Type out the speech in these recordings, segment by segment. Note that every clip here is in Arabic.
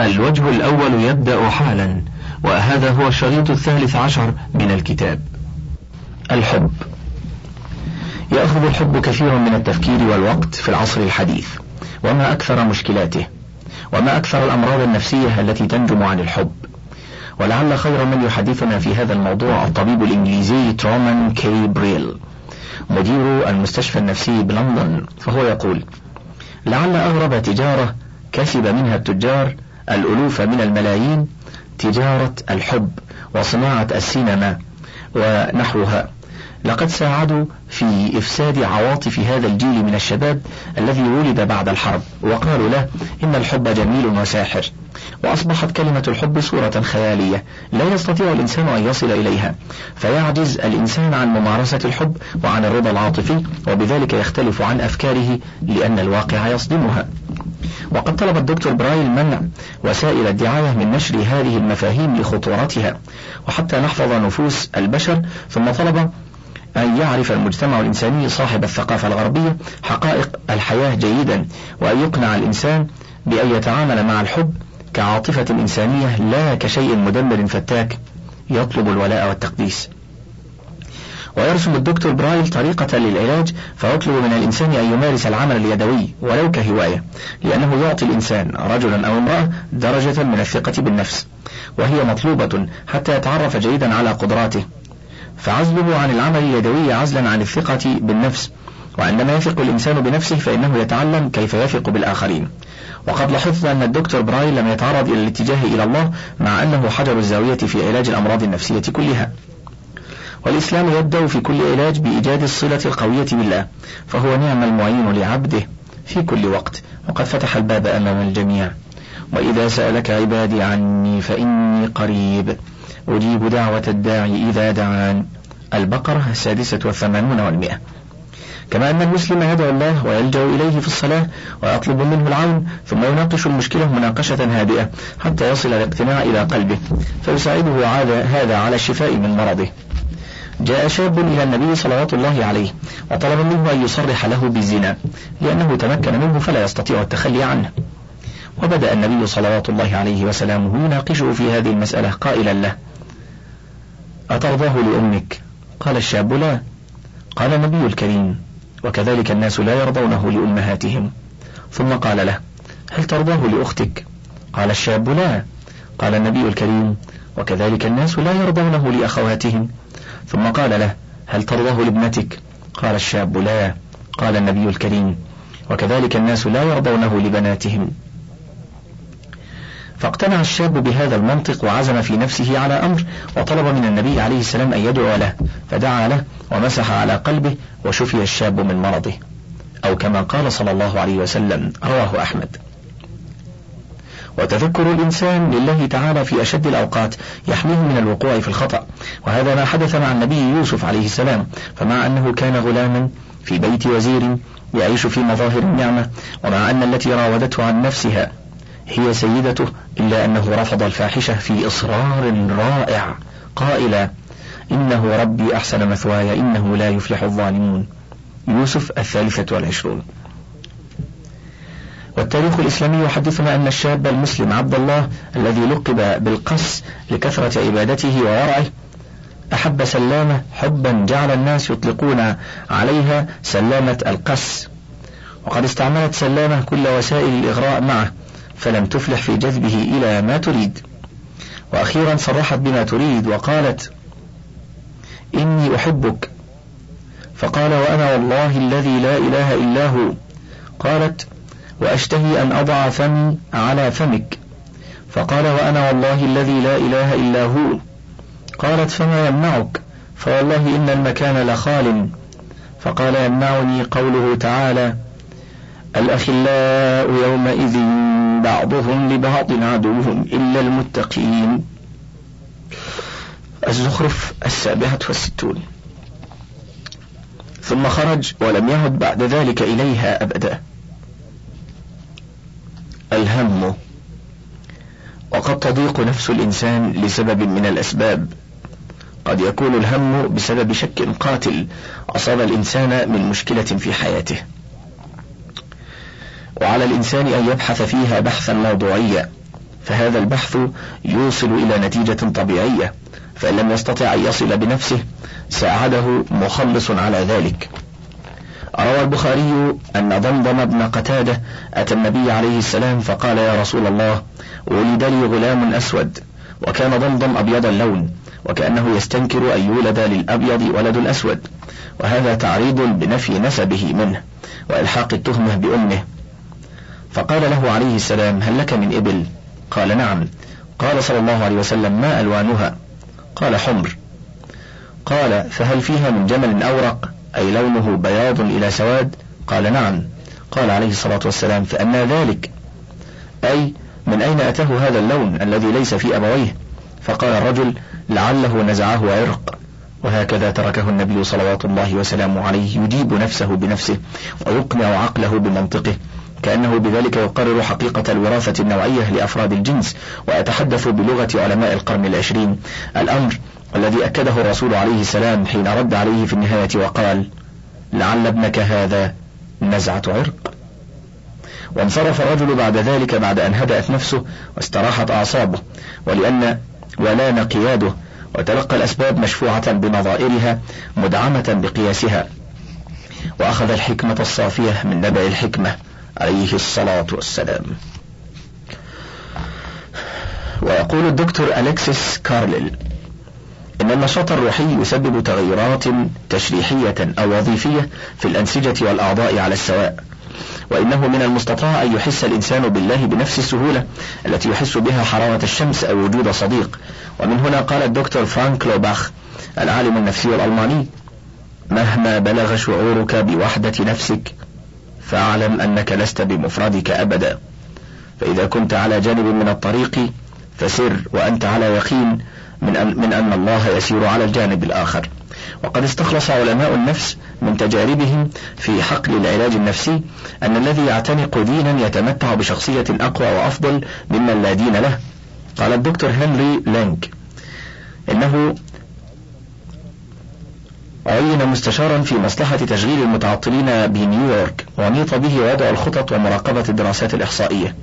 الوجه الأول يبدأ حالا وهذا هو الشريط الثالث عشر من الكتاب. الحب. يأخذ الحب كثير من التفكير والوقت في العصر الحديث وما أكثر مشكلاته وما أكثر الأمراض النفسية التي تنجم عن الحب. ولعل خير من يحدثنا في هذا الموضوع الطبيب الإنجليزي ترومان كي بريل مدير المستشفى النفسي بلندن فهو يقول لعل أغرب تجارة كسب منها التجار الألوف من الملايين تجارة الحب وصناعة السينما ونحوها. لقد ساعدوا في إفساد عواطف هذا الجيل من الشباب الذي ولد بعد الحرب وقالوا له إن الحب جميل وساحر وأصبحت كلمة الحب صورة خيالية لا يستطيع الإنسان أن يصل إليها فيعجز الإنسان عن ممارسة الحب وعن الرضا العاطفي وبذلك يختلف عن أفكاره لأن الواقع يصدمها. وقد طلب الدكتور برايل منع وسائل الدعاية من نشر هذه المفاهيم لخطورتها وحتى نحفظ نفوس البشر ثم طلب أن يعرف المجتمع الإنساني صاحب الثقافة الغربية حقائق الحياة جيدا وأن يقنع الإنسان بأن يتعامل مع الحب كعاطفة إنسانية لا كشيء مدمر فتاك يطلب الولاء والتقديس. ويرسم الدكتور برايل طريقة للعلاج فيطلب من الإنسان أن يمارس العمل اليدوي ولو كهواية لأنه يعطي الإنسان رجلا أو امرأة درجة من الثقة بالنفس وهي مطلوبة حتى يتعرف جيدا على قدراته. فعزله عن العمل اليدوي عزلا عن الثقة بالنفس وعندما يثق الإنسان بنفسه فإنه يتعلم كيف يثق بالآخرين. وقد لاحظت أن الدكتور برايل لم يتعرض إلى الاتجاه إلى الله مع أنه حجر الزاوية في علاج الأمراض النفسية كلها. والإسلام يبدأ في كل علاج بإيجاد الصلة القوية بالله فهو نعم المعين لعبده في كل وقت وقد فتح الباب أمام الجميع. وإذا سألك عبادي عني فإني قريب أجيب دعوة الداعي إذا دعان. البقرة السادسة والثمانون والمئة. كما أن المسلم يدعو الله ويلجأ إليه في الصلاة ويطلب منه العون ثم يناقش المشكلة مناقشة هادئة حتى يصل الاقتناع إلى قلبه فيساعده هذا على الشفاء من مرضه. جاء شاب إلى النبي صلوات الله عليه وطلب منه أن يصرح له بالزنا لأنه تمكن منه فلا يستطيع التخلي عنه. وبدأ النبي صلوات الله عليه وسلامه يناقشه في هذه المسألة قائلا له. أترضاه لأمك؟ قال الشاب لا. قال النبي الكريم وكذلك الناس لا يرضونه لأمهاتهم. ثم قال له هل ترضاه لأختك؟ قال الشاب لا. قال النبي الكريم وكذلك الناس لا يرضونه لأخواتهم. ثم قال له هل ترضاه لابنتك؟ قال الشاب لا. قال النبي الكريم وكذلك الناس لا يرضونه لبناتهم. فاقتنع الشاب بهذا المنطق وعزم في نفسه على أمر وطلب من النبي عليه السلام أن يدعو له. فدعا له ومسح على قلبه وشفي الشاب من مرضه. أو كما قال صلى الله عليه وسلم رواه أحمد. وتذكر الإنسان لله تعالى في أشد الأوقات يحميه من الوقوع في الخطأ. وهذا ما حدث مع النبي يوسف عليه السلام. فمع أنه كان غلاما في بيت وزير يعيش في مظاهر النعمة ومع أن التي راودته عن نفسها هي سيدته إلا أنه رفض الفاحشة في إصرار رائع. قائلا إنه ربي أحسن مثواي إنه لا يفلح الظالمون. يوسف الثالثة والعشرون. والتاريخ الإسلامي يحدثنا أن الشاب المسلم عبد الله الذي لقب بالقس لكثرة عبادته وورعه أحب سلامة حبا جعل الناس يطلقون عليها سلامة القس وقد استعملت سلامة كل وسائل الإغراء معه فلم تفلح في جذبه إلى ما تريد. وأخيرا صرحت بما تريد وقالت إني أحبك. فقال وأنا والله الذي لا إله إلا هو. قالت وأشتهي أن أضع فمي على فمك. فقال وأنا والله الذي لا إله إلا هو. قالت فما يمنعك؟ فوالله إن المكان لخال. فقال يمنعني قوله تعالى الأخلاء يومئذ بعضهم لبعض عدوهم إلا المتقين. الزخرف السابعة والستون. ثم خرج ولم يعد بعد ذلك إليها أبدا. الهم. وقد تضيق نفس الإنسان لسبب من الأسباب. قد يكون الهم بسبب شك قاتل أصاب الإنسان من مشكلة في حياته. وعلى الإنسان أن يبحث فيها بحثا موضوعيا فهذا البحث يوصل إلى نتيجة طبيعية فإن لم يستطع أن يصل بنفسه ساعده مخلص على ذلك. روى البخاري أن ضمضم بن قتادة أتى النبي عليه السلام فقال يا رسول الله ولد لي غلام أسود وكان ضمضم أبيض اللون وكأنه يستنكر أن يولد للأبيض ولد الأسود وهذا تعريض بنفي نسبه منه وإلحاق التهمة بأمه. فقال له عليه السلام هل لك من إبل؟ قال نعم. قال صلى الله عليه وسلم ما ألوانها؟ قال حمر. قال فهل فيها من جمل أورق؟ أي لونه بياض إلى سواد؟ قال نعم. قال عليه الصلاة والسلام فأما ذلك؟ أي من أين أتاه هذا اللون الذي ليس في أبويه؟ فقال الرجل لعله نزعه عرق. وهكذا تركه النبي صلوات الله وسلامه عليه يجيب نفسه بنفسه ويقنع عقله بمنطقه كأنه بذلك يقرر حقيقة الوراثة النوعية لأفراد الجنس. وأتحدث بلغة علماء القرن العشرين. الأمر الذي أكده الرسول عليه السلام حين رد عليه في النهاية وقال لعل ابنك هذا نزعة عرق. وانصرف الرجل بعد ذلك بعد أن هدأت نفسه واستراحت أعصابه ولأن ولان قياده وتلقى الأسباب مشفوعة بنظائرها مدعمة بقياسها. وأخذ الحكمة الصافية من نبع الحكمة عليه الصلاة والسلام. ويقول الدكتور أليكسيس كارليل إن النشاط الروحي يسبب تغيرات تشريحية أو وظيفية في الأنسجة والأعضاء على السواء. وإنه من المستطاع أن يحس الإنسان بالله بنفس السهولة التي يحس بها حرارة الشمس أو وجود صديق. ومن هنا قال الدكتور فرانك لوباخ العالم النفسي الألماني مهما بلغ شعورك بوحدة نفسك فاعلم أنك لست بمفردك أبدا. فإذا كنت على جانب من الطريق فسر وأنت على يقين من أن, من أن الله يسير على الجانب الآخر. وقد استخلص علماء النفس من تجاربهم في حقل العلاج النفسي أن الذي يعتنق دينا يتمتع بشخصية أقوى وأفضل ممن لا دين له. قال الدكتور هنري لينك إنه عين مستشارا في مصلحة تشغيل المتعطلين بنيويورك ونيط به وضع الخطط ومراقبة الدراسات الإحصائية.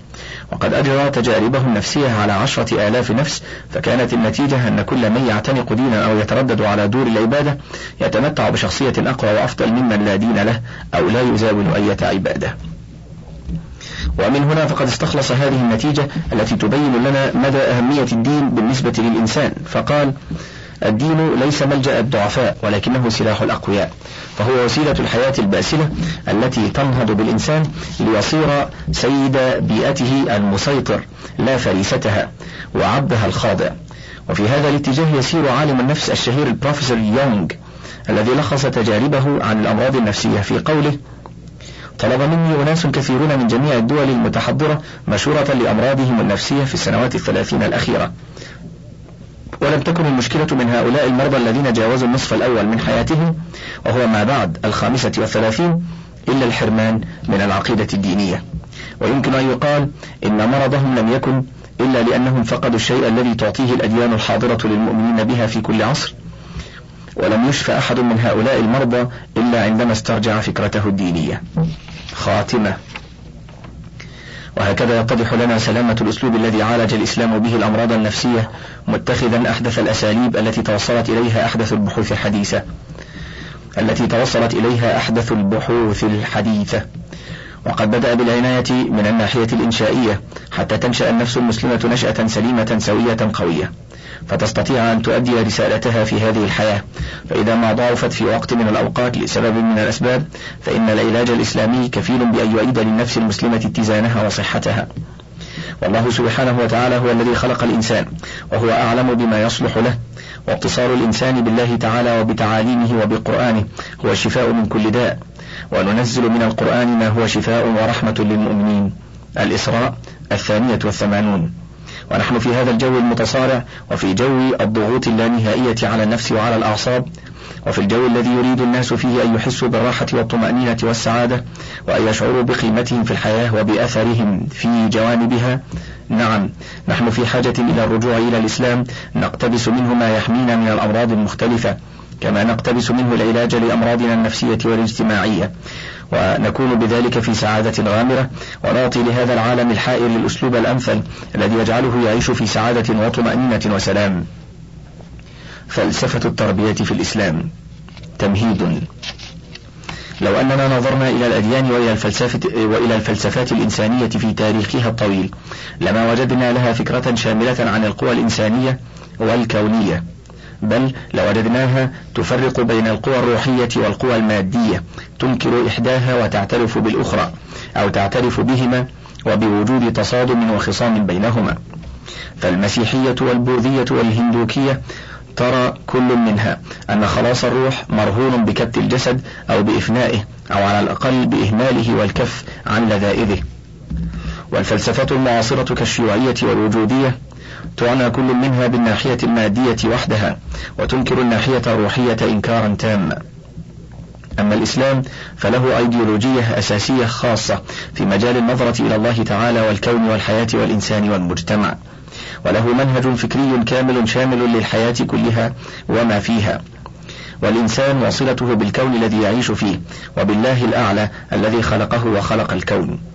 وقد أجرى تجاربه النفسية على عشرة آلاف نفس فكانت النتيجة أن كل من يعتنق دينا أو يتردد على دور العبادة يتمتع بشخصية أقوى وأفضل ممن لا دين له أو لا يزاول أية عبادة. ومن هنا فقد استخلص هذه النتيجة التي تبين لنا مدى أهمية الدين بالنسبة للإنسان. فقال الدين ليس ملجأ الضعفاء ولكنه سلاح الأقوياء. فهو وسيلة الحياة الباسلة التي تنهض بالإنسان ليصير سيد بيئته المسيطر لا فريستها وعبدها الخاضع. وفي هذا الاتجاه يسير عالم النفس الشهير البروفيسور يونغ الذي لخص تجاربه عن الأمراض النفسية في قوله طلب مني أناس كثيرون من جميع الدول المتحضرة مشورة لأمراضهم النفسية في السنوات الثلاثين الأخيرة ولم تكن المشكلة من هؤلاء المرضى الذين جاوزوا النصف الأول من حياتهم وهو ما بعد الخامسة والثلاثين إلا الحرمان من العقيدة الدينية. ويمكن أن يقال إن مرضهم لم يكن إلا لأنهم فقدوا الشيء الذي تعطيه الأديان الحاضرة للمؤمنين بها في كل عصر. ولم يشفى أحد من هؤلاء المرضى إلا عندما استرجع فكرته الدينية. خاتمة. وهكذا يتضح لنا سلامة الأسلوب الذي عالج الإسلام به الأمراض النفسية متخذا أحدث الأساليب التي توصلت إليها أحدث البحوث الحديثة. التي توصلت إليها أحدث البحوث الحديثة. وقد بدأ بالعناية من الناحية الإنشائية حتى تنشأ النفس المسلمة نشأة سليمة سوية قوية. فتستطيع أن تؤدي رسالتها في هذه الحياة. فإذا ما ضعفت في وقت من الأوقات لسبب من الأسباب فإن العلاج الإسلامي كفيل بأن يعيد للنفس المسلمة اتزانها وصحتها. والله سبحانه وتعالى هو الذي خلق الإنسان وهو أعلم بما يصلح له. واتصال الإنسان بالله تعالى وبتعاليمه وبقرآنه هو الشفاء من كل داء. وننزل من القرآن ما هو شفاء ورحمة للمؤمنين. الإسراء الثانية والثمانون. ونحن في هذا الجو المتصارع وفي جو الضغوط اللانهائية على النفس وعلى الأعصاب وفي الجو الذي يريد الناس فيه أن يحسوا بالراحة والطمأنينة والسعادة وأن يشعروا بقيمتهم في الحياة وبأثرهم في جوانبها. نعم نحن في حاجة إلى الرجوع إلى الإسلام نقتبس منه ما يحمينا من الأمراض المختلفة. كما نقتبس منه العلاج لأمراضنا النفسية والاجتماعية. ونكون بذلك في سعادة غامرة. ونعطي لهذا العالم الحائر الأسلوب الأمثل الذي يجعله يعيش في سعادة وطمأنينة وسلام. فلسفة التربية في الإسلام تمهيد. لو أننا نظرنا إلى الأديان وإلى الفلسفة وإلى الفلسفات الإنسانية في تاريخها الطويل لما وجدنا لها فكرة شاملة عن القوى الإنسانية والكونية. بل لوجدناها تفرق بين القوى الروحية والقوى المادية تنكر إحداها وتعترف بالأخرى أو تعترف بهما وبوجود تصادم وخصام بينهما. فالمسيحية والبوذية والهندوكية ترى كل منها أن خلاص الروح مرهون بكبت الجسد أو بإفنائه أو على الأقل بإهماله والكف عن لذائذه. والفلسفة المعاصرة كالشيوعية والوجودية تعنى كل منها بالناحية المادية وحدها وتنكر الناحية الروحية إنكارا تاما. أما الإسلام فله أيديولوجية أساسية خاصة في مجال النظرة إلى الله تعالى والكون والحياة والإنسان والمجتمع. وله منهج فكري كامل شامل للحياة كلها وما فيها. والإنسان وصلته بالكون الذي يعيش فيه وبالله الأعلى الذي خلقه وخلق الكون.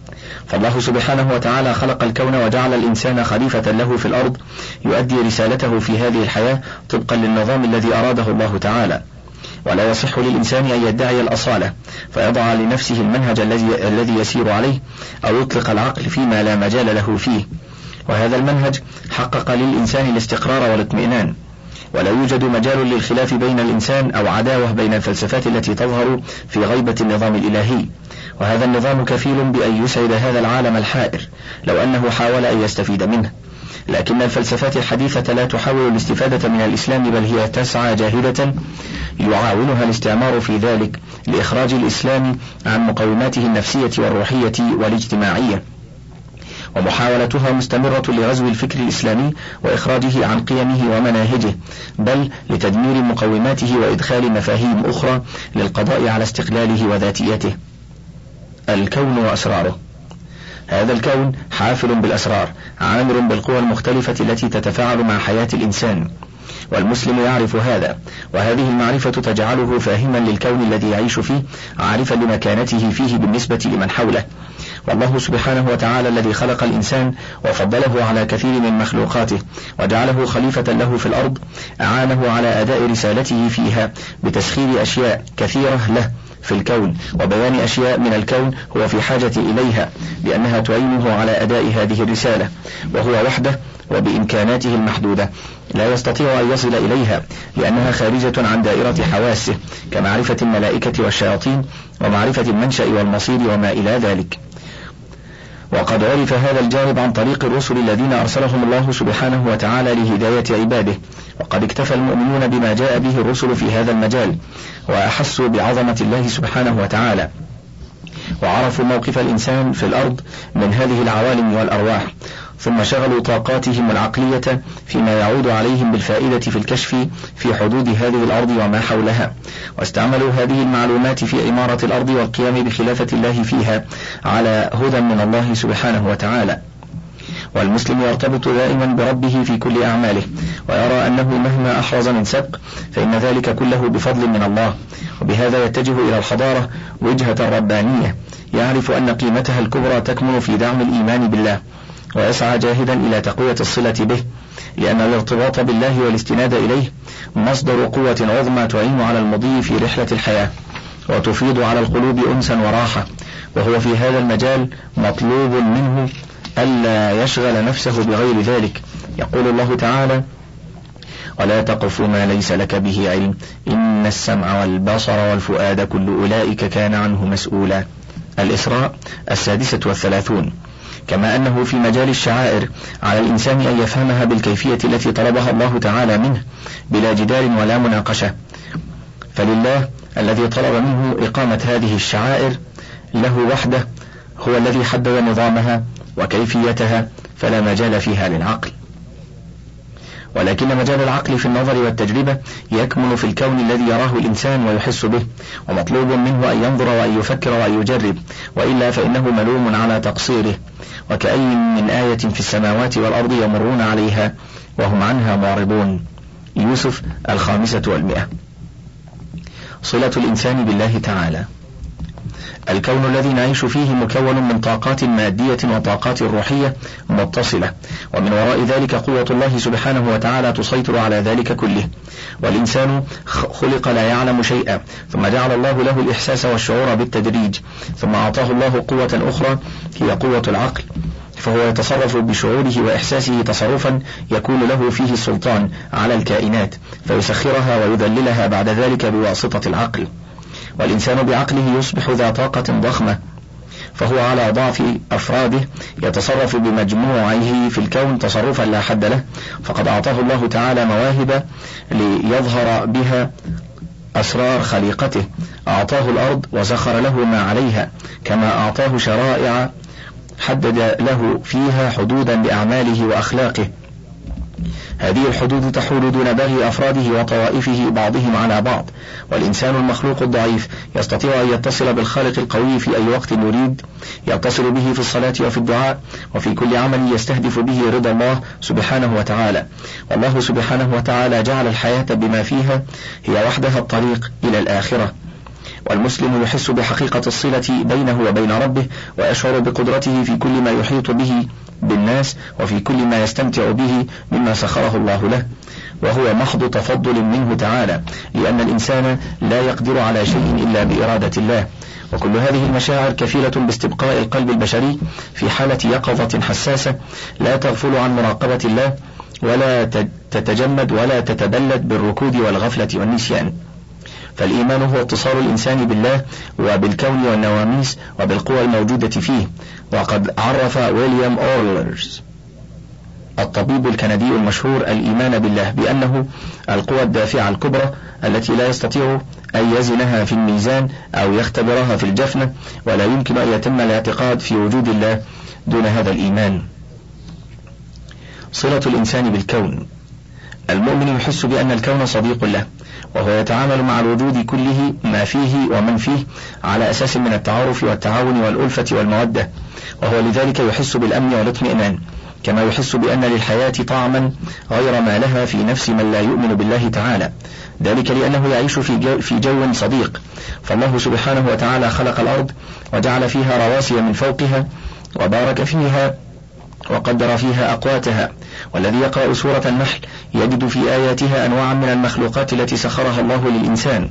فالله سبحانه وتعالى خلق الكون وجعل الإنسان خليفة له في الأرض يؤدي رسالته في هذه الحياة طبقا للنظام الذي أراده الله تعالى. ولا يصح للإنسان أن يدعي الأصالة فيضع لنفسه المنهج الذي الذي يسير عليه أو يطلق العقل فيما لا مجال له فيه. وهذا المنهج حقق للإنسان الاستقرار والاطمئنان. ولا يوجد مجال للخلاف بين الإنسان أو عداوة بين الفلسفات التي تظهر في غيبة النظام الإلهي. وهذا النظام كفيل بأن يسعد هذا العالم الحائر لو أنه حاول أن يستفيد منه. لكن الفلسفات الحديثة لا تحاول الاستفادة من الإسلام بل هي تسعى جاهدة يعاونها الاستعمار في ذلك لإخراج الإسلام عن مقوماته النفسية والروحية والاجتماعية. ومحاولتها مستمرة لغزو الفكر الإسلامي وإخراجه عن قيمه ومناهجه بل لتدمير مقوماته وإدخال مفاهيم أخرى للقضاء على استقلاله وذاتيته. الكون وأسراره. هذا الكون حافل بالأسرار عامر بالقوى المختلفة التي تتفاعل مع حياة الإنسان والمسلم يعرف هذا وهذه المعرفة تجعله فاهما للكون الذي يعيش فيه عارفا لمكانته فيه بالنسبة لمن حوله. والله سبحانه وتعالى الذي خلق الإنسان وفضله على كثير من مخلوقاته وجعله خليفة له في الأرض أعانه على أداء رسالته فيها بتسخير أشياء كثيرة له. في الكون وبيان أشياء من الكون هو في حاجة إليها لأنها تعينه على أداء هذه الرسالة وهو وحده وبإمكاناته المحدودة. لا يستطيع أن يصل إليها لأنها خارجة عن دائرة حواسه كمعرفة الملائكة والشياطين ومعرفة المنشأ والمصير وما إلى ذلك. وقد عرف هذا الجانب عن طريق الرسل الذين أرسلهم الله سبحانه وتعالى لهداية عباده. وقد اكتفى المؤمنون بما جاء به الرسل في هذا المجال وأحسوا بعظمة الله سبحانه وتعالى. وعرفوا موقف الإنسان في الأرض من هذه العوالم والأرواح. ثم شغلوا طاقاتهم العقلية فيما يعود عليهم بالفائدة في الكشف في حدود هذه الأرض وما حولها. واستعملوا هذه المعلومات في عمارة الأرض والقيام بخلافة الله فيها على هدى من الله سبحانه وتعالى. والمسلم يرتبط دائما بربه في كل أعماله ويرى أنه مهما أحرز من سبق فإن ذلك كله بفضل من الله. وبهذا يتجه إلى الحضارة وجهة ربانية يعرف أن قيمتها الكبرى تكمن في دعم الإيمان بالله. ويسعى جاهدا إلى تقوية الصلة به لأن الارتباط بالله والاستناد إليه مصدر قوة عظمى تعين على المضي في رحلة الحياة وتفيض على القلوب أنسا وراحة وهو في هذا المجال مطلوب منه ألا يشغل نفسه بغير ذلك. يقول الله تعالى ولا تقف ما ليس لك به علم إن السمع والبصر والفؤاد كل أولئك كان عنه مسؤولا. الإسراء السادسة والثلاثون. كما أنه في مجال الشعائر على الإنسان أن يفهمها بالكيفية التي طلبها الله تعالى منه بلا جدال ولا مناقشة. فلله الذي طلب منه إقامة هذه الشعائر له وحده هو الذي حدد نظامها وكيفيتها فلا مجال فيها للعقل. ولكن مجال العقل في النظر والتجربة يكمن في الكون الذي يراه الإنسان ويحس به ومطلوب منه أن ينظر وأن يفكر وأن يجرب وإلا فإنه ملوم على تقصيره. وكأي من آية في السماوات والأرض يمرون عليها وهم عنها معرضون. يوسف الخامسة والمئة. صلة الإنسان بالله تعالى. الكون الذي نعيش فيه مكون من طاقات مادية وطاقات روحية متصلة. ومن وراء ذلك قوة الله سبحانه وتعالى تسيطر على ذلك كله. والإنسان خلق لا يعلم شيئا. ثم جعل الله له الإحساس والشعور بالتدريج. ثم أعطاه الله قوة أخرى هي قوة العقل. فهو يتصرف بشعوره وإحساسه تصرفا يكون له فيه السلطان على الكائنات فيسخرها ويذللها بعد ذلك بواسطة العقل. والإنسان بعقله يصبح ذا طاقة ضخمة فهو على ضعف أفراده يتصرف بمجموعه في الكون تصرفا لا حد له فقد أعطاه الله تعالى مواهب ليظهر بها أسرار خليقته. أعطاه الأرض وسخر له ما عليها كما أعطاه شرائع حدد له فيها حدودا لأعماله وأخلاقه. هذه الحدود تحول دون بغي أفراده وطوائفه بعضهم على بعض والإنسان المخلوق الضعيف يستطيع أن يتصل بالخالق القوي في أي وقت يريد يتصل به في الصلاة وفي الدعاء وفي كل عمل يستهدف به رضا الله سبحانه وتعالى. والله سبحانه وتعالى جعل الحياة بما فيها هي وحدها الطريق إلى الآخرة. والمسلم يحس بحقيقة الصلة بينه وبين ربه ويشعر بقدرته في كل ما يحيط به بالناس وفي كل ما يستمتع به مما سخره الله له وهو محض تفضل منه تعالى لأن الإنسان لا يقدر على شيء إلا بإرادة الله. وكل هذه المشاعر كفيلة باستبقاء القلب البشري في حالة يقظة حساسة لا تغفل عن مراقبة الله ولا تتجمد ولا تتبلد بالركود والغفلة والنسيان. فالإيمان هو اتصال الإنسان بالله وبالكون والنواميس وبالقوى الموجودة فيه وقد عرف ويليام أورلرز الطبيب الكندي المشهور الإيمان بالله بأنه القوى الدافعة الكبرى التي لا يستطيع أن يزنها في الميزان أو يختبرها في الجفنة ولا يمكن أن يتم الاعتقاد في وجود الله دون هذا الإيمان. صلة الإنسان بالكون. المؤمن يحس بأن الكون صديق له وهو يتعامل مع الوجود كله ما فيه ومن فيه على أساس من التعارف والتعاون والألفة والمودة وهو لذلك يحس بالأمن والاطمئنان كما يحس بأن للحياة طعما غير ما لها في نفس من لا يؤمن بالله تعالى. ذلك لأنه يعيش في جو, في جو صديق. فالله سبحانه وتعالى خلق الأرض وجعل فيها رواسي من فوقها وبارك فيها وقدر فيها أقواتها. والذي يقرأ سورة النحل يجد في آياتها أنواعا من المخلوقات التي سخرها الله للإنسان.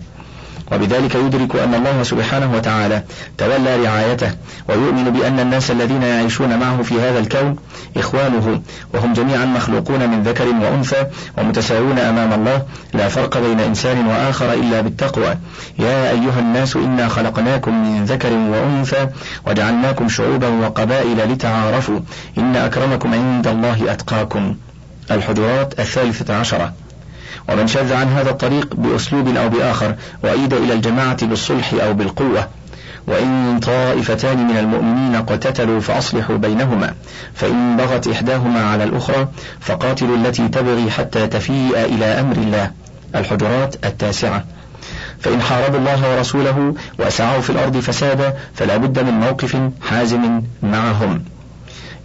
وبذلك يدرك أن الله سبحانه وتعالى تولى رعايته ويؤمن بأن الناس الذين يعيشون معه في هذا الكون إخوانه وهم جميعا مخلوقون من ذكر وأنثى ومتساوون أمام الله لا فرق بين إنسان وآخر إلا بالتقوى. يا أيها الناس إنا خلقناكم من ذكر وأنثى وجعلناكم شعوبا وقبائل لتعارفوا. إن أكرمكم عند الله أتقاكم. الحجرات الثالثة عشرة. ومن شذ عن هذا الطريق بأسلوب أو بآخر وأيد إلى الجماعة بالصلح أو بالقوة. وإن طائفتان من المؤمنين اقتتلوا فأصلحوا بينهما. فإن بغت إحداهما على الأخرى فقاتلوا التي تبغي حتى تفيء إلى أمر الله. الحجرات التاسعة. فإن حاربوا الله ورسوله وسعوا في الأرض فسادا فلا بد من موقف حازم معهم.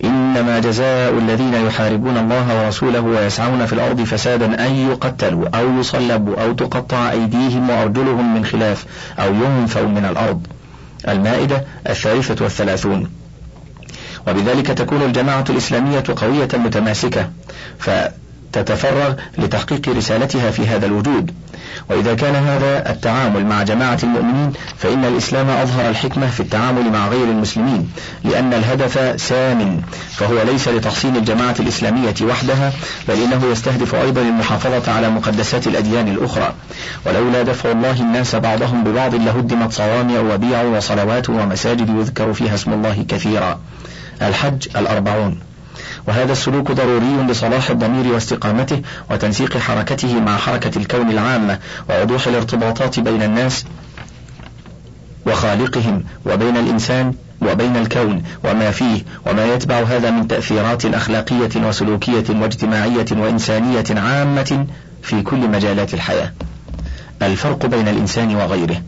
إنما جزاء الذين يحاربون الله ورسوله ويسعون في الأرض فسادا أن يقتلوا أو يصلبوا أو تقطع أيديهم وأرجلهم من خلاف أو ينفوا من الأرض. المائدة الثالثة والثلاثون. وبذلك تكون الجماعة الإسلامية قوية متماسكة. فتتفرغ لتحقيق رسالتها في هذا الوجود. وإذا كان هذا التعامل مع جماعة المؤمنين فإن الإسلام أظهر الحكمة في التعامل مع غير المسلمين لأن الهدف سام فهو ليس لتحصين الجماعة الإسلامية وحدها بل إنه يستهدف أيضا المحافظة على مقدسات الأديان الأخرى. ولولا دفع الله الناس بعضهم ببعض لهدمت صوامع وبيع وصلوات ومساجد يذكر فيها اسم الله كثيرا. الحج الأربعون. وهذا السلوك ضروري لصلاح الضمير واستقامته وتنسيق حركته مع حركة الكون العامة ووضوح الارتباطات بين الناس وخالقهم وبين الإنسان وبين الكون وما فيه وما يتبع هذا من تأثيرات أخلاقية وسلوكية واجتماعية وإنسانية عامة في كل مجالات الحياة. الفرق بين الإنسان وغيره.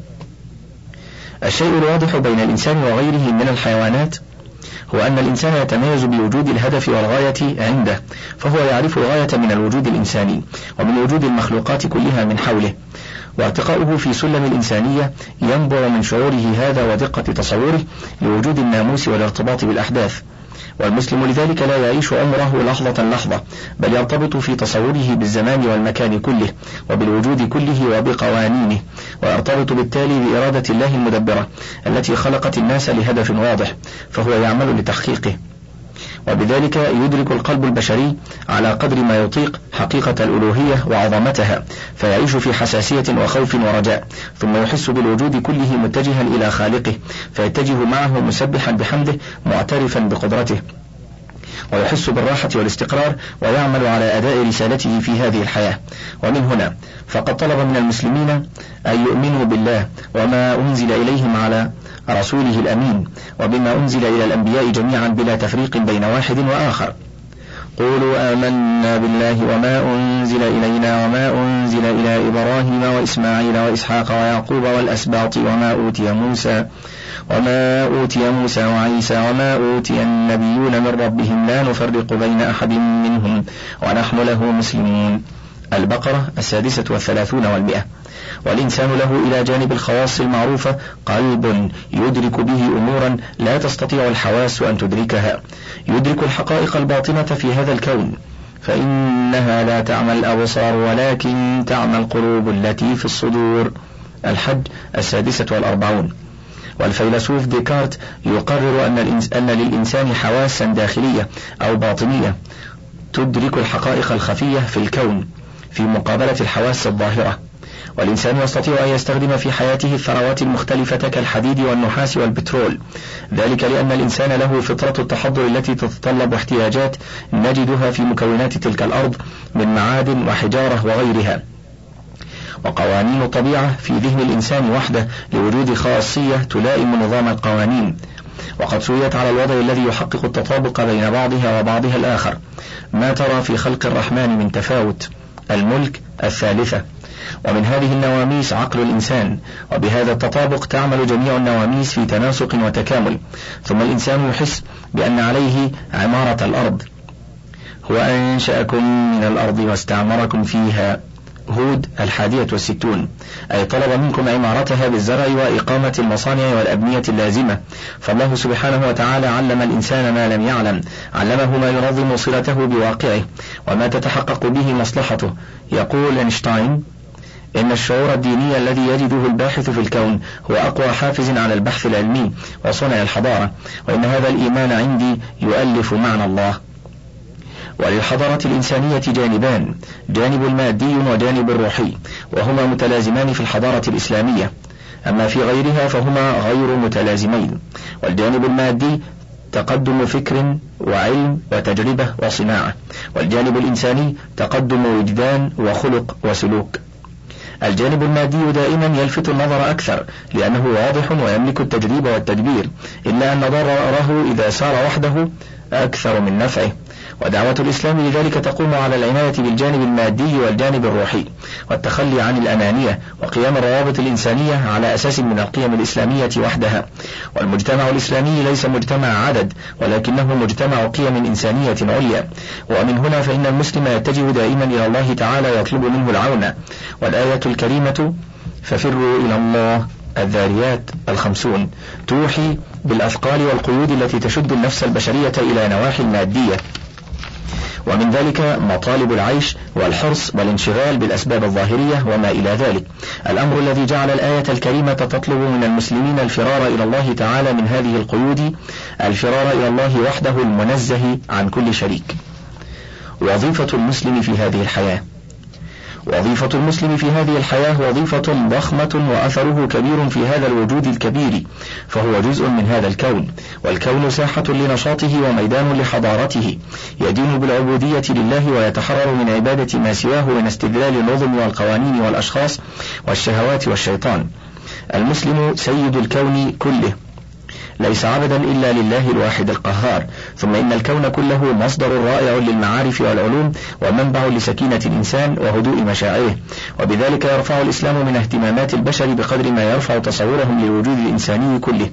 الشيء الواضح بين الإنسان وغيره من الحيوانات هو أن الإنسان يتميز بوجود الهدف والغاية عنده فهو يعرف الغاية من الوجود الإنساني ومن وجود المخلوقات كلها من حوله. وارتقاؤه في سلم الإنسانية ينبع من شعوره هذا ودقة تصوره لوجود الناموس والارتباط بالأحداث. والمسلم لذلك لا يعيش عمره لحظة لحظة بل يرتبط في تصوره بالزمان والمكان كله وبالوجود كله وبقوانينه ويرتبط بالتالي بإرادة الله المدبرة التي خلقت الناس لهدف واضح فهو يعمل لتحقيقه. وبذلك يدرك القلب البشري على قدر ما يطيق حقيقة الألوهية وعظمتها فيعيش في حساسية وخوف ورجاء ثم يحس بالوجود كله متجها إلى خالقه فيتجه معه مسبحا بحمده معترفا بقدرته. ويحس بالراحة والاستقرار ويعمل على أداء رسالته في هذه الحياة. ومن هنا فقد طلب من المسلمين أن يؤمنوا بالله وما أنزل إليهم على رسوله الأمين وبما أنزل إلى الأنبياء جميعا بلا تفريق بين واحد وآخر. قولوا آمنا بالله وما أنزل إلينا وما أنزل إلى إبراهيم وإسماعيل وإسحاق ويعقوب والأسباط وما أوتي موسى وما أوتي موسى وعيسى وما أوتي النبيون من ربهم لا نفرق بين أحد منهم ونحن له مسلمون. البقرة السادسة والثلاثون والمئة. والإنسان له إلى جانب الخواص المعروفة قلب يدرك به أمورا لا تستطيع الحواس أن تدركها. يدرك الحقائق الباطنة في هذا الكون. فإنها لا تعمى الأبصار ولكن تعمى القلوب التي في الصدور. الحج السادسة والأربعون. والفيلسوف ديكارت يقرر أن, أن للإنسان حواسا داخلية أو باطنية تدرك الحقائق الخفية في الكون. في مقابلة الحواس الظاهرة. والإنسان يستطيع أن يستخدم في حياته الثروات المختلفة كالحديد والنحاس والبترول. ذلك لأن الإنسان له فطرة التحضر التي تتطلب احتياجات نجدها في مكونات تلك الأرض من معادن وحجارة وغيرها. وقوانين الطبيعة في ذهن الإنسان وحده لوجود خاصية تلائم نظام القوانين. وقد سويت على الوضع الذي يحقق التطابق بين بعضها وبعضها الآخر. ما ترى في خلق الرحمن من تفاوت؟ الملك الثالثة. ومن هذه النواميس عقل الإنسان وبهذا التطابق تعمل جميع النواميس في تناسق وتكامل. ثم الإنسان يحس بأن عليه عمارة الأرض. هو أنشأكم من الأرض واستعمركم فيها. هود الحادية والستون. أي طلب منكم عمارتها بالزرع وإقامة المصانع والأبنية اللازمة. فالله سبحانه وتعالى علم الإنسان ما لم يعلم. علمه ما ينظم صلته بواقعه وما تتحقق به مصلحته. يقول أينشتاين إن الشعور الديني الذي يجده الباحث في الكون هو أقوى حافز على البحث العلمي وصنع الحضارة. وإن هذا الإيمان عندي يؤلف معنى الله. وللحضارة الإنسانية جانبان جانب مادي وجانب روحي وهما متلازمان في الحضارة الإسلامية. أما في غيرها فهما غير متلازمين. والجانب المادي تقدم فكر وعلم وتجربة وصناعة. والجانب الإنساني تقدم وجدان وخلق وسلوك. الجانب المادي دائما يلفت النظر أكثر لأنه واضح ويملك التجريب والتدبير إلا أن ضرره إذا سار وحده أكثر من نفعه. ودعوة الإسلام لذلك تقوم على العناية بالجانب المادي والجانب الروحي والتخلي عن الأنانية وقيام الروابط الإنسانية على أساس من القيم الإسلامية وحدها. والمجتمع الإسلامي ليس مجتمع عدد ولكنه مجتمع قيم إنسانية عليا. ومن هنا فإن المسلم يتجه دائما إلى الله تعالى يطلب منه العون. والآية الكريمة ففروا إلى الله الذاريات الخمسون توحي بالأثقال والقيود التي تشد النفس البشرية إلى نواحي المادية. ومن ذلك مطالب العيش والحرص والانشغال بالأسباب الظاهرية وما إلى ذلك. الأمر الذي جعل الآية الكريمة تطلب من المسلمين الفرار إلى الله تعالى من هذه القيود الفرار إلى الله وحده المنزه عن كل شريك. وظيفة المسلم في هذه الحياة وظيفة المسلم في هذه الحياة وظيفة ضخمة وأثره كبير في هذا الوجود الكبير فهو جزء من هذا الكون. والكون ساحة لنشاطه وميدان لحضارته. يدين بالعبودية لله ويتحرر من عبادة ما سواه من استدلال النظم والقوانين والأشخاص والشهوات والشيطان. المسلم سيد الكون كله. ليس عبدا إلا لله الواحد القهار. ثم إن الكون كله مصدر رائع للمعارف والعلوم ومنبع لسكينة الإنسان وهدوء مشاعره. وبذلك يرفع الإسلام من اهتمامات البشر بقدر ما يرفع تصورهم للوجود الإنساني كله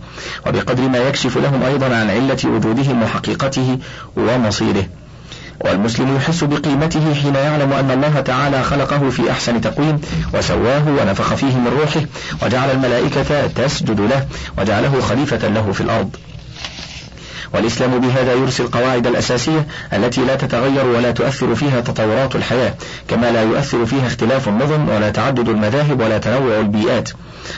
وبقدر ما يكشف لهم أيضا عن علة وجودهم وحقيقته ومصيره. والمسلم يحس بقيمته حين يعلم أن الله تعالى خلقه في أحسن تقويم وسواه ونفخ فيه من روحه وجعل الملائكة تسجد له وجعله خليفة له في الأرض. والإسلام بهذا يرسي القواعد الأساسية التي لا تتغير ولا تؤثر فيها تطورات الحياة كما لا يؤثر فيها اختلاف النظم ولا تعدد المذاهب ولا تنوع البيئات.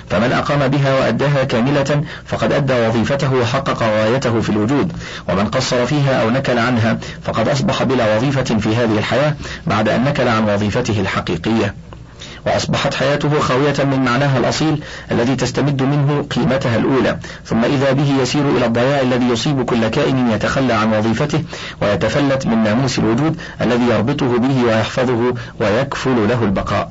فمن أقام بها وأداها كاملة فقد أدى وظيفته وحقق غايته في الوجود. ومن قصر فيها أو نكل عنها فقد أصبح بلا وظيفة في هذه الحياة بعد أن نكل عن وظيفته الحقيقية. وأصبحت حياته خاوية من معناها الأصيل الذي تستمد منه قيمتها الأولى. ثم إذا به يسير إلى الضياع الذي يصيب كل كائن يتخلى عن وظيفته ويتفلت من ناموس الوجود الذي يربطه به ويحفظه ويكفل له البقاء.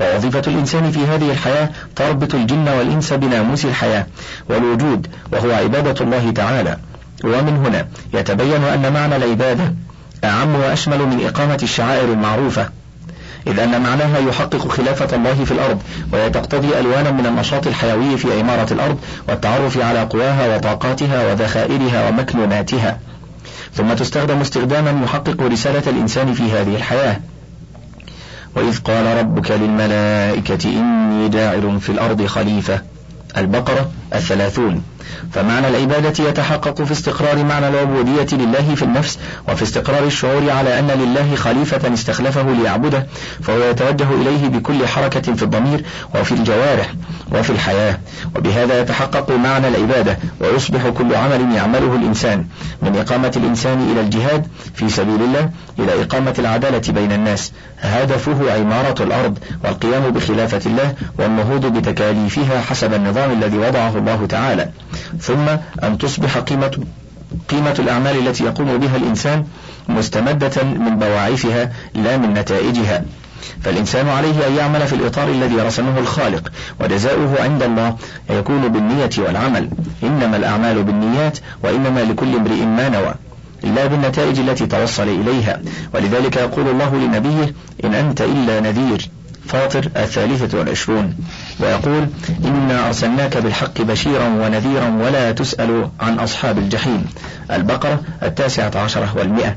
ووظيفة الإنسان في هذه الحياة تربط الجن والإنس بناموس الحياة والوجود وهو عبادة الله تعالى. ومن هنا يتبين أن معنى العبادة أعم وأشمل من إقامة الشعائر المعروفة. إذ أن معناها يحقق خلافة الله في الأرض وهي تقتضي ألوانا من النشاط الحيوي في عمارة الأرض والتعرف على قواها وطاقاتها وذخائرها ومكنوناتها. ثم تستخدم استخداما يحقق رسالة الإنسان في هذه الحياة. وإذ قال ربك للملائكة إني جاعل في الأرض خليفة البقرة الثلاثون. فمعنى العبادة يتحقق في استقرار معنى العبودية لله في النفس وفي استقرار الشعور على أن لله خليفة استخلفه ليعبده فهو يتوجه إليه بكل حركة في الضمير وفي الجوارح وفي الحياة. وبهذا يتحقق معنى العبادة ويصبح كل عمل يعمله الإنسان من إقامة الإنسان إلى الجهاد في سبيل الله إلى إقامة العدالة بين الناس. هدفه عمارة الأرض والقيام بخلافة الله والنهوض بتكاليفها حسب النظام الذي وضعه الله تعالى. ثم أن تصبح قيمة قيمة الأعمال التي يقوم بها الإنسان مستمدة من بواعثها لا من نتائجها. فالإنسان عليه أن يعمل في الإطار الذي رسمه الخالق وجزاؤه عند الله يكون بالنية والعمل. إنما الأعمال بالنيات وإنما لكل امرئ ما نوى لا بالنتائج التي توصل إليها. ولذلك يقول الله لنبيه إن أنت إلا نذير. فاطر الثالثة والعشرون. ويقول إنا أرسلناك بالحق بشيرا ونذيرا ولا تسأل عن أصحاب الجحيم. البقرة التاسعة عشرة والمئة.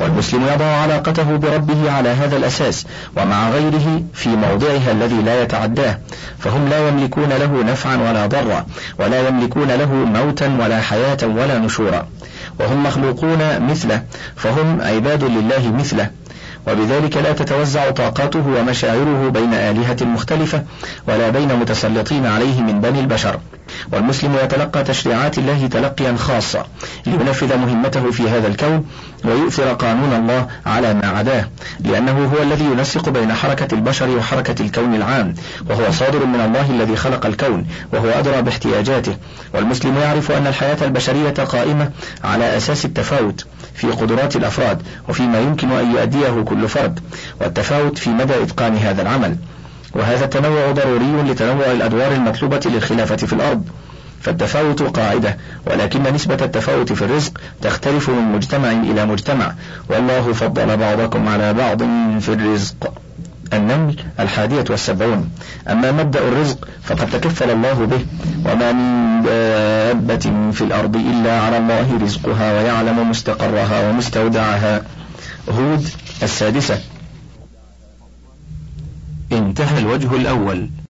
والمسلم يضع علاقته بربه على هذا الأساس ومع غيره في موضعها الذي لا يتعداه. فهم لا يملكون له نفعا ولا ضرا ولا يملكون له موتا ولا حياة ولا نشورا. وهم مخلوقون مثله فهم عباد لله مثله. وبذلك لا تتوزع طاقاته ومشاعره بين آلهة مختلفة ولا بين متسلطين عليه من بني البشر. والمسلم يتلقى تشريعات الله تلقيا خاصا لينفذ مهمته في هذا الكون ويؤثر قانون الله على ما عداه لأنه هو الذي ينسق بين حركة البشر وحركة الكون العام وهو صادر من الله الذي خلق الكون وهو أدرى باحتياجاته. والمسلم يعرف أن الحياة البشرية قائمة على أساس التفاوت. في قدرات الأفراد وفيما يمكن أن يؤديه كل فرد والتفاوت في مدى إتقان هذا العمل. وهذا التنوع ضروري لتنوع الأدوار المطلوبة للخلافة في الأرض. فالتفاوت قاعدة ولكن نسبة التفاوت في الرزق تختلف من مجتمع إلى مجتمع. والله فضل بعضكم على بعض في الرزق. النمل الحادية والسبعون. أما مبدأ الرزق فقد تكفل الله به وما من دابة في الأرض إلا على الله رزقها ويعلم مستقرها ومستودعها. هود السادسة. انتهى الوجه الأول.